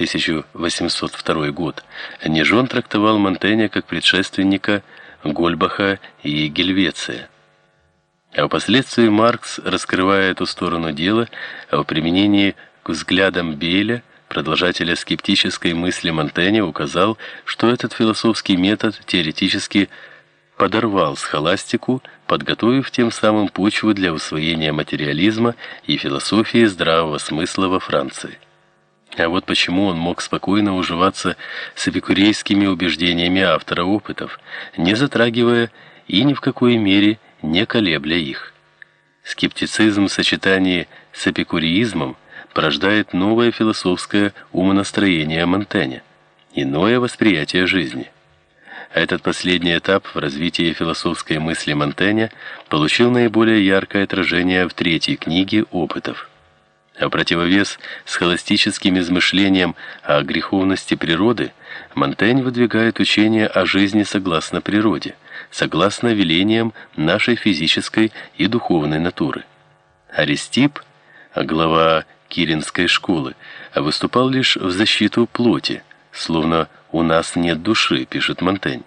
1802 год, Нежон трактовал Монтэня как предшественника Гольбаха и Гельвеция. А впоследствии Маркс, раскрывая эту сторону дела, в применении к взглядам Бейля, продолжателя скептической мысли Монтэня, указал, что этот философский метод теоретически подорвал схоластику, подготовив тем самым почву для усвоения материализма и философии здравого смысла во Франции. А вот почему он мог спокойно уживаться с эпикурейскими убеждениями автора опытов, не затрагивая и ни в какой мере не колебля их. Скептицизм в сочетании с эпикуреизмом порождает новое философское умонастроение Монтэня, иное восприятие жизни. Этот последний этап в развитии философской мысли Монтэня получил наиболее яркое отражение в третьей книге «Опытов». А противовес схоластическим измышлениям о греховности природы, Монтень выдвигает учение о жизни согласно природе, согласно велениям нашей физической и духовной натуры. Аристип, глава Киринской школы, выступал лишь в защиту плоти, словно «у нас нет души», пишет Монтень.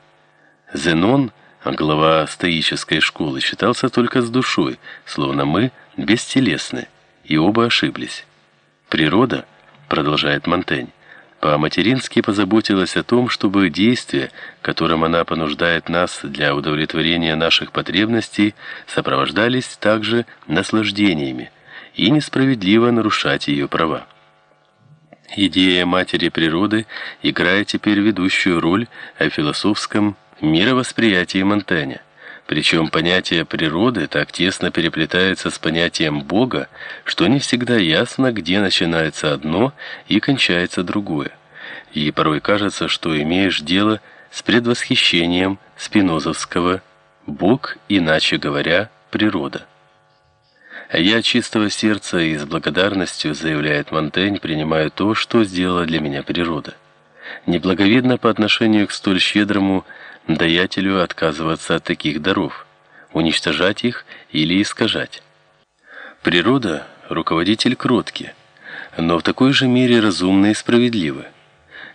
Зенон, глава стоической школы, считался только с душой, словно мы бестелесны, и оба ошиблись. Природа, продолжает Монтень, по-матерински позаботилась о том, чтобы действия, которым она понуждает нас для удовлетворения наших потребностей, сопровождались также наслаждениями, и несправедливо нарушать ее права. Идея матери природы играет теперь ведущую роль в философском мировосприятии Монтэня. Причем понятие природы так тесно переплетается с понятием Бога, что не всегда ясно, где начинается одно и кончается другое. И порой кажется, что имеешь дело с предвосхищением спинозовского «Бог, иначе говоря, природа». Я чистого сердца и с благодарностью, заявляет Монтень, принимаю то, что сделала для меня природа. Неблаговидно по отношению к столь щедрому даятелю отказываться от таких даров, уничтожать их или искажать. Природа руководитель кроткий, но в такой же мере разумный и справедливый.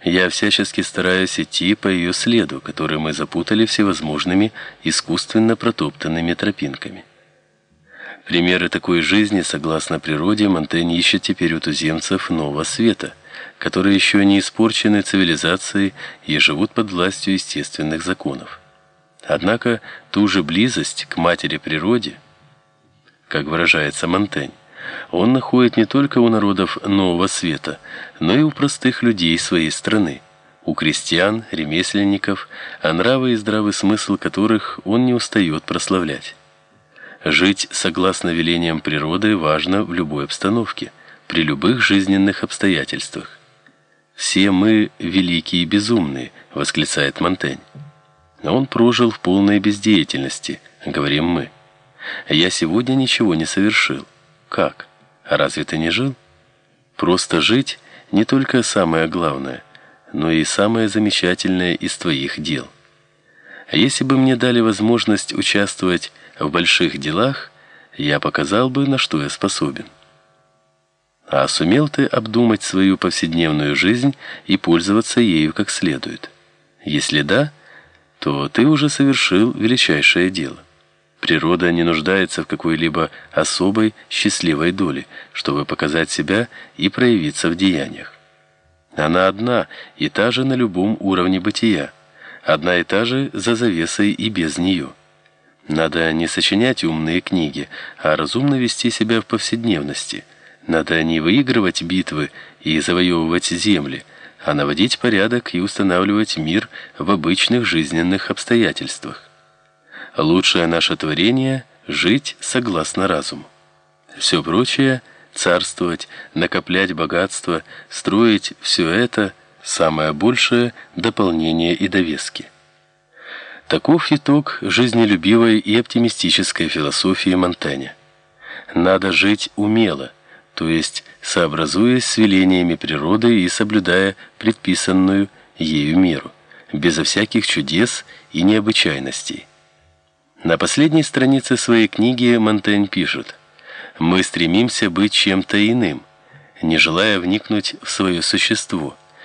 Я всячески стараюсь идти по ее следу, который мы запутали всевозможными искусственно протоптанными тропинками. Примеры такой жизни, согласно природе, Монтень ищет теперь у туземцев нового света, которые еще не испорчены цивилизацией и живут под властью естественных законов. Однако ту же близость к матери природе, как выражается Монтень, он находит не только у народов нового света, но и у простых людей своей страны, у крестьян, ремесленников, а нравы и здравый смысл которых он не устает прославлять. Жить согласно велениям природы важно в любой обстановке, при любых жизненных обстоятельствах. Все мы великие и безумные, восклицает Монтень. Но он прожил в полной бездеятельности, говорим мы. Я сегодня ничего не совершил. Как? А разве ты не жил? Просто жить не только самое главное, но и самое замечательное из твоих дел. А если бы мне дали возможность участвовать в больших делах, я показал бы, на что я способен. А сумел ты обдумать свою повседневную жизнь и пользоваться ею как следует? Если да, то ты уже совершил величайшее дело. Природа не нуждается в какой-либо особой счастливой доле, чтобы показать себя и проявиться в деяниях. Она одна и та же на любом уровне бытия, одна и та же за завесой и без нее. Надо не сочинять умные книги, а разумно вести себя в повседневности. Надо не выигрывать битвы и завоевывать земли, а наводить порядок и устанавливать мир в обычных жизненных обстоятельствах. Лучшее наше творение – жить согласно разуму. Все прочее – царствовать, накоплять богатство, строить – все это – самое большее дополнение и довески. Таков итог жизнелюбивой и оптимистической философии Монтэня. Надо жить умело, то есть сообразуясь с велениями природы и соблюдая предписанную ею меру, безо всяких чудес и необычайностей. На последней странице своей книги Монтень пишет: "Мы стремимся быть чем-то иным, не желая вникнуть в свое существо".